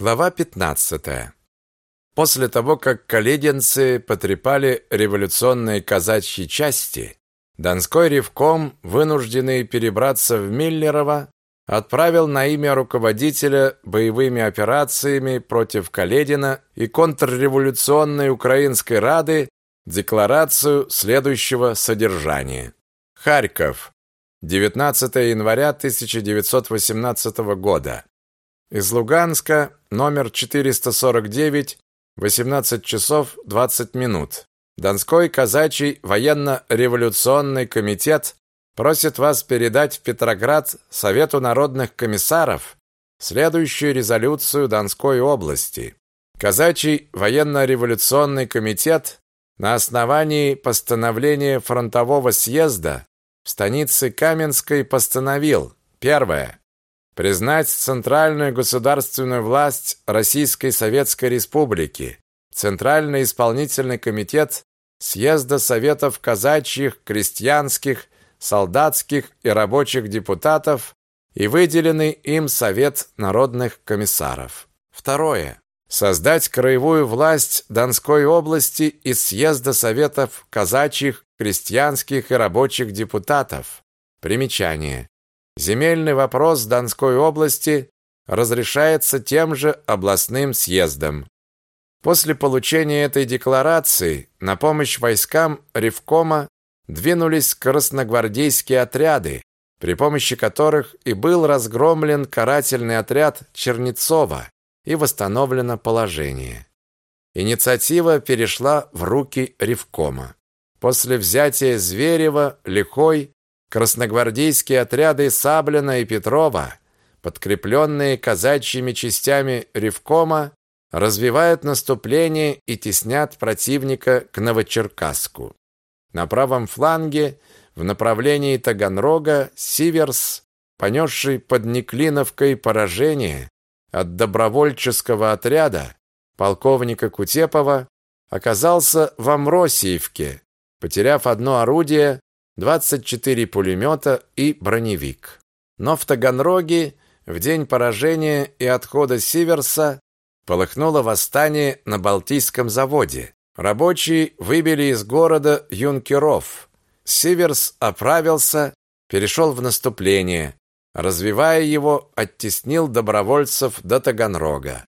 Глава 15. После того, как коледенцы потрепали революционные казачьи части, Донской ревком, вынужденный перебраться в Миллерово, отправил на имя руководителя боевыми операциями против Каледина и контрреволюционной Украинской Рады декларацию следующего содержания. Харьков. 19 января 1918 года. Из Луганска, номер 449, 18 часов 20 минут. Донской казачий военно-революционный комитет просит вас передать в Петроград Совету народных комиссаров следующую резолюцию Донской области. Казачий военно-революционный комитет на основании постановления фронтового съезда в станице Каменской постановил: первое признать центральную государственную власть Российской Советской Республики, Центральный исполнительный комитет съезда советов казачьих, крестьянских, солдатских и рабочих депутатов и выделенный им Совет народных комиссаров. Второе. Создать краевую власть Донской области из съезда советов казачьих, крестьянских и рабочих депутатов. Примечание. Земельный вопрос Донской области разрешается тем же областным съездом. После получения этой декларации на помощь войскам Ревкома двинулись красногвардейские отряды, при помощи которых и был разгромлен карательный отряд Чернецова и восстановлено положение. Инициатива перешла в руки Ревкома. После взятия Зверева, Лихой красногвардейские отряды Саблина и Петрова, подкрепленные казачьими частями Ревкома, развивают наступление и теснят противника к Новочеркасску. На правом фланге в направлении Таганрога Сиверс, понесший под Неклиновкой поражение от добровольческого отряда полковника Кутепова, оказался в Амросиевке, потеряв одно орудие 24 пулемета и броневик. Но в Таганроге в день поражения и отхода Сиверса полыхнуло восстание на Балтийском заводе. Рабочие выбили из города юнкеров. Сиверс оправился, перешел в наступление. Развивая его, оттеснил добровольцев до Таганрога.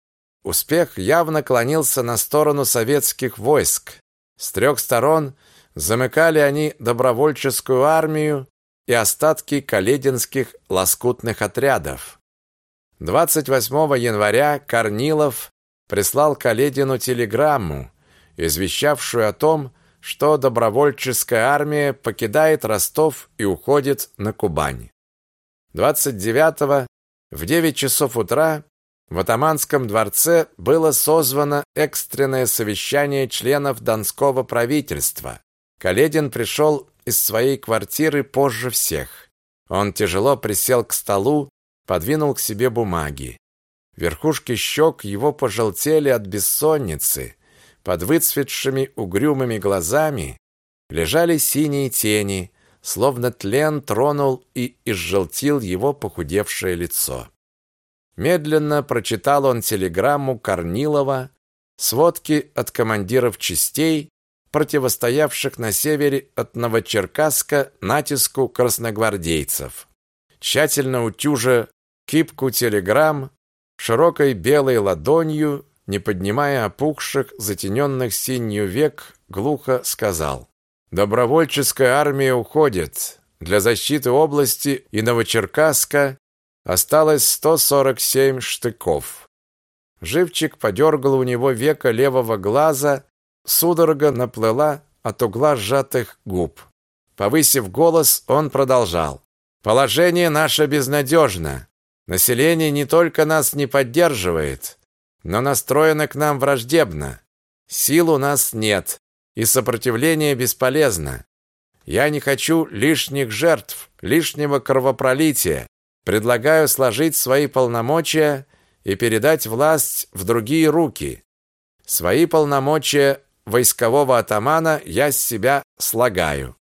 Успех явно клонился на сторону советских войск. С трех сторон – Замыкали они добровольческую армию и остатки калединских лоскутных отрядов. 28 января Корнилов прислал Каледину телеграмму, извещавшую о том, что добровольческая армия покидает Ростов и уходит на Кубань. 29 в 9 часов утра в атаманском дворце было созвано экстренное совещание членов Донского правительства. Каледин пришел из своей квартиры позже всех. Он тяжело присел к столу, подвинул к себе бумаги. Верхушки щек его пожелтели от бессонницы. Под выцветшими угрюмыми глазами лежали синие тени, словно тлен тронул и изжелтил его похудевшее лицо. Медленно прочитал он телеграмму Корнилова, сводки от командиров частей противостоявших на севере от Новочеркасска натиску красногвардейцев. Тщательно утюжа кипку телеграмм, широкой белой ладонью, не поднимая опухших, затененных синью век, глухо сказал. «Добровольческая армия уходит. Для защиты области и Новочеркасска осталось 147 штыков». Живчик подергал у него века левого глаза Судорога наплыла от угла сжатых губ. Повысив голос, он продолжал. «Положение наше безнадежно. Население не только нас не поддерживает, но настроено к нам враждебно. Сил у нас нет, и сопротивление бесполезно. Я не хочу лишних жертв, лишнего кровопролития. Предлагаю сложить свои полномочия и передать власть в другие руки. Свои полномочия войскового атамана я с себя слагаю.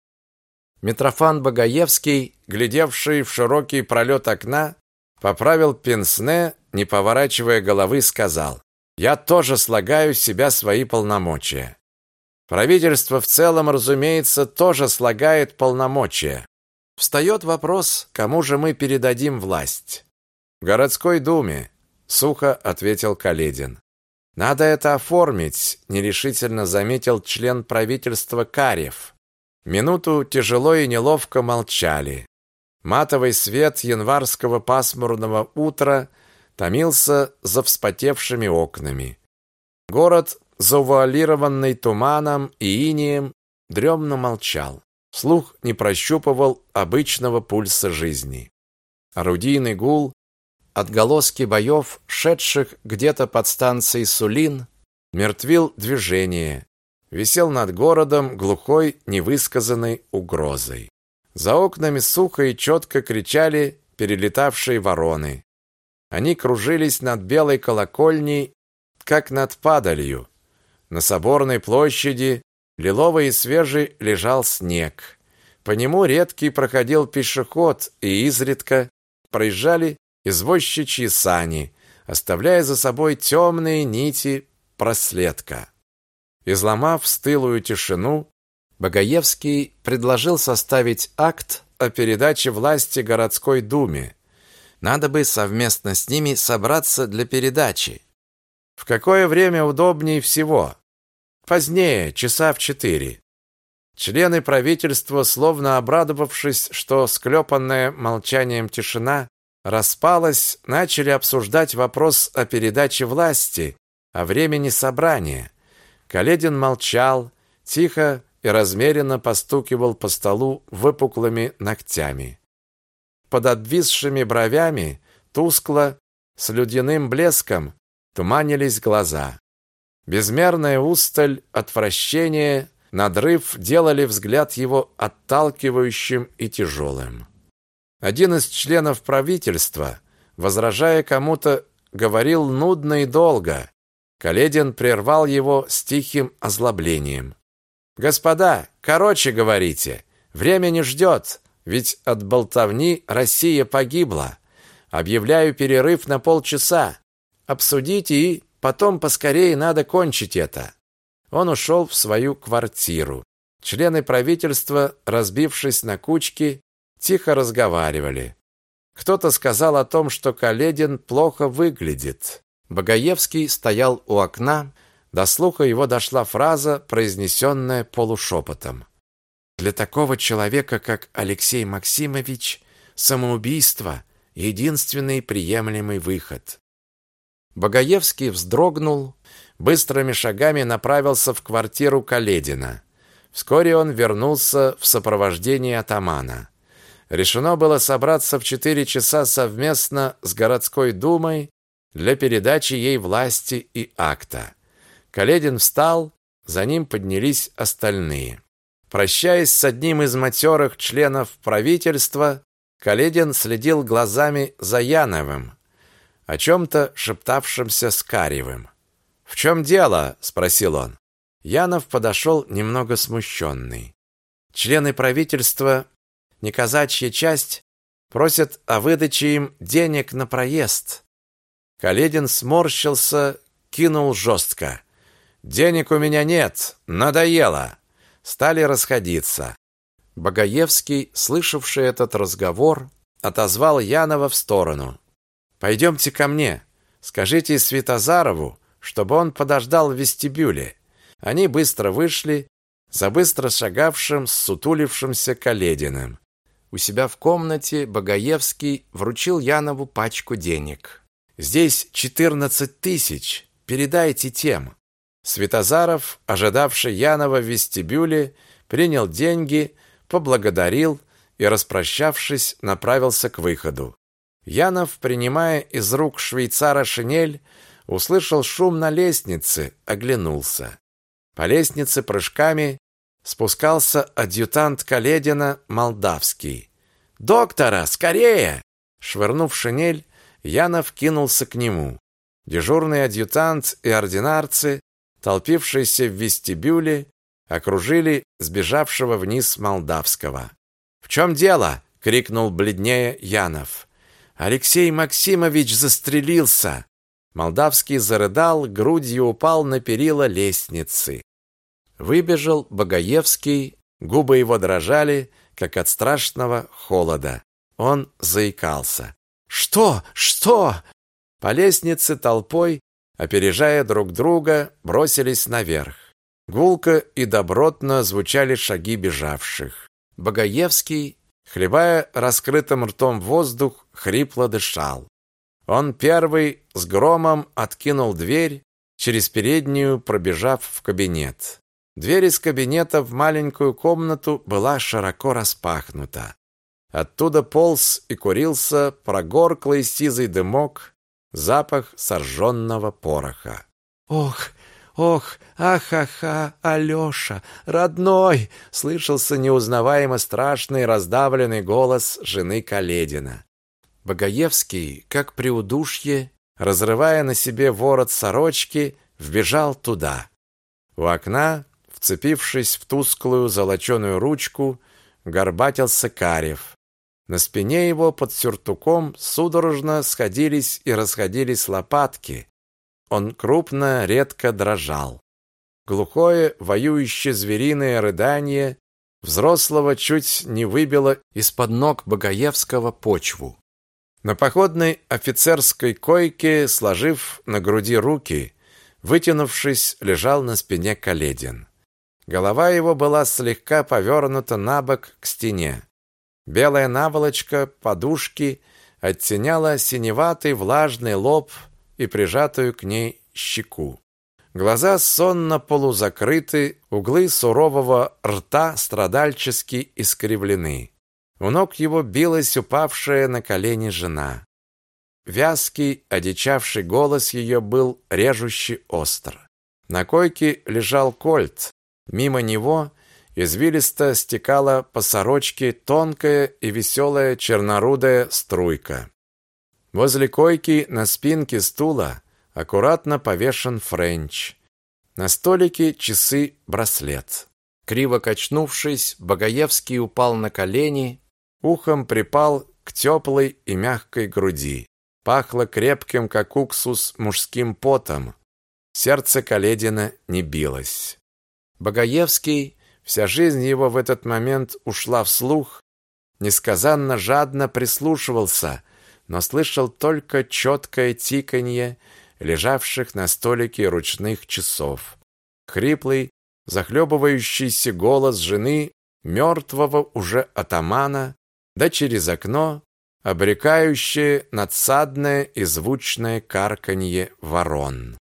Митрофан Багаевский, глядевший в широкий пролет окна, поправил пенсне не поворачивая головы, сказал, «Я тоже слагаю с себя свои полномочия. Правительство в целом, разумеется, тоже слагает полномочия. Встает вопрос, кому же мы передадим власть? В городской думе, сухо ответил Каледин. Надо это оформить, нерешительно заметил член правительства Карев. Минуту тяжело и неловко молчали. Матовый свет январского пасмурного утра томился за вспотевшими окнами. Город, завуалированный туманом и инеем, дремно молчал. Слух не прощупывал обычного пульса жизни. Орудийный гул, отголоски боев, шедших где-то под станцией Сулин, мертвил движение, висел над городом глухой, невысказанной угрозой. За окнами сухо и четко кричали перелетавшие вороны. Они кружились над белой колокольней, как над падалью. На соборной площади Лиловый и свежий лежал снег. По нему редкий проходил пешеход, и изредка проезжали извозчичьи сани, оставляя за собой темные нити проследка. Изломав стылую тишину, Богоевский предложил составить акт о передаче власти городской думе. Надо бы совместно с ними собраться для передачи. В какое время удобнее всего? Позднее, часа в четыре. Члены правительства, словно обрадовавшись, что склепанная молчанием тишина распалась, начали обсуждать вопрос о передаче власти, о времени собрания. Каледин молчал, тихо и размеренно постукивал по столу выпуклыми ногтями. Под обвисшими бровями тускло, с ледяным блеском, туманились глаза. Безмерная усталь, отвращение, надрыв делали взгляд его отталкивающим и тяжелым. Один из членов правительства, возражая кому-то, говорил нудно и долго. Каледин прервал его с тихим озлоблением. «Господа, короче говорите, время не ждет, ведь от болтовни Россия погибла. Объявляю перерыв на полчаса. Обсудите и Потом поскорее надо кончить это. Он ушел в свою квартиру. Члены правительства, разбившись на кучки, тихо разговаривали. Кто-то сказал о том, что Каледин плохо выглядит. Богоевский стоял у окна, до слуха его дошла фраза, произнесенная полушепотом. Для такого человека, как Алексей Максимович, самоубийство единственный приемлемый выход. Богоевский вздрогнул, быстрыми шагами направился в квартиру Каледина. Вскоре он вернулся в сопровождении атамана. Решено было собраться в четыре часа совместно с городской думой для передачи ей власти и акта. Каледин встал, за ним поднялись остальные. Прощаясь с одним из матерых членов правительства, Каледин следил глазами за Яновым, о чем-то шептавшемся с Каревым. «В чем дело?» – спросил он. Янов подошел немного смущенный. Члены правительства, не казачья часть, просят о выдаче им денег на проезд. Каледин сморщился, кинул жестко. «Денег у меня нет, надоело!» Стали расходиться. Богоевский, слышавший этот разговор, отозвал Янова в сторону. Пойдемте ко мне. Скажите Светозарову, чтобы он подождал в вестибюле. Они быстро вышли за быстро шагавшим, сутулившимся Калединым. У себя в комнате Богоевский вручил Янову пачку денег. «Здесь четырнадцать тысяч. Передайте тем». Светозаров, ожидавший Янова в вестибюле, принял деньги, поблагодарил и, распрощавшись, направился к выходу. Янов, принимая из рук швейцара шинель, услышал шум на лестнице, оглянулся. По лестнице прыжками спускался адъютант Каледина Молдавский. «Доктора, скорее!» Швырнув шинель, Янов кинулся к нему. Дежурный адъютант и ординарцы, толпившиеся в вестибюле, окружили сбежавшего вниз Молдавского. «В чем дело?» — крикнул бледнее Янов. Алексей Максимович застрелился. Молдавский зарыдал, грудью упал на перила лестницы. Выбежал Богоевский, губы его дрожали, как от страшного холода. Он заикался. «Что? Что?» По лестнице толпой, опережая друг друга, бросились наверх. Гулко и добротно звучали шаги бежавших. Богоевский, хлебая раскрытым ртом воздух, хрипло дышал. Он первый с громом откинул дверь, через переднюю пробежав в кабинет. Дверь из кабинета в маленькую комнату была широко распахнута. Оттуда полз и курился прогорклый сизый дымок, запах сожженного пороха. «Ох, ох, ахаха, Алёша, родной!» слышался неузнаваемо страшный раздавленный голос жены Каледина. Богоевский, как при удушье, разрывая на себе ворот сорочки, вбежал туда. У окна Вцепившись в тусклую золоченую ручку, горбатился Карев. На спине его под сюртуком судорожно сходились и расходились лопатки. Он крупно, редко дрожал. Глухое, воюющее звериное рыдание взрослого чуть не выбило из-под ног Богоевского почву. На походной офицерской койке, сложив на груди руки, вытянувшись, лежал на спине Каледин. Голова его была слегка повернута на бок к стене. Белая наволочка подушки оттеняла синеватый влажный лоб и прижатую к ней щеку. Глаза сонно полузакрыты, углы сурового рта страдальчески искривлены. У ног его билась упавшая на колени жена. Вязкий, одичавший голос ее был режущий остр. На койке лежал кольт, Мимо него извилисто стекала по сорочке тонкая и веселая чернорудая струйка. Возле койки на спинке стула аккуратно повешен френч. На столике часы-браслет. Криво качнувшись, Богоевский упал на колени, ухом припал к теплой и мягкой груди. Пахло крепким, как уксус, мужским потом. Сердце Каледина не билось. Богоевский, вся жизнь его в этот момент ушла вслух, несказанно жадно прислушивался, но слышал только четкое тиканье лежавших на столике ручных часов. Хриплый, захлебывающийся голос жены мертвого уже атамана, да через окно обрекающее надсадное и звучное карканье ворон.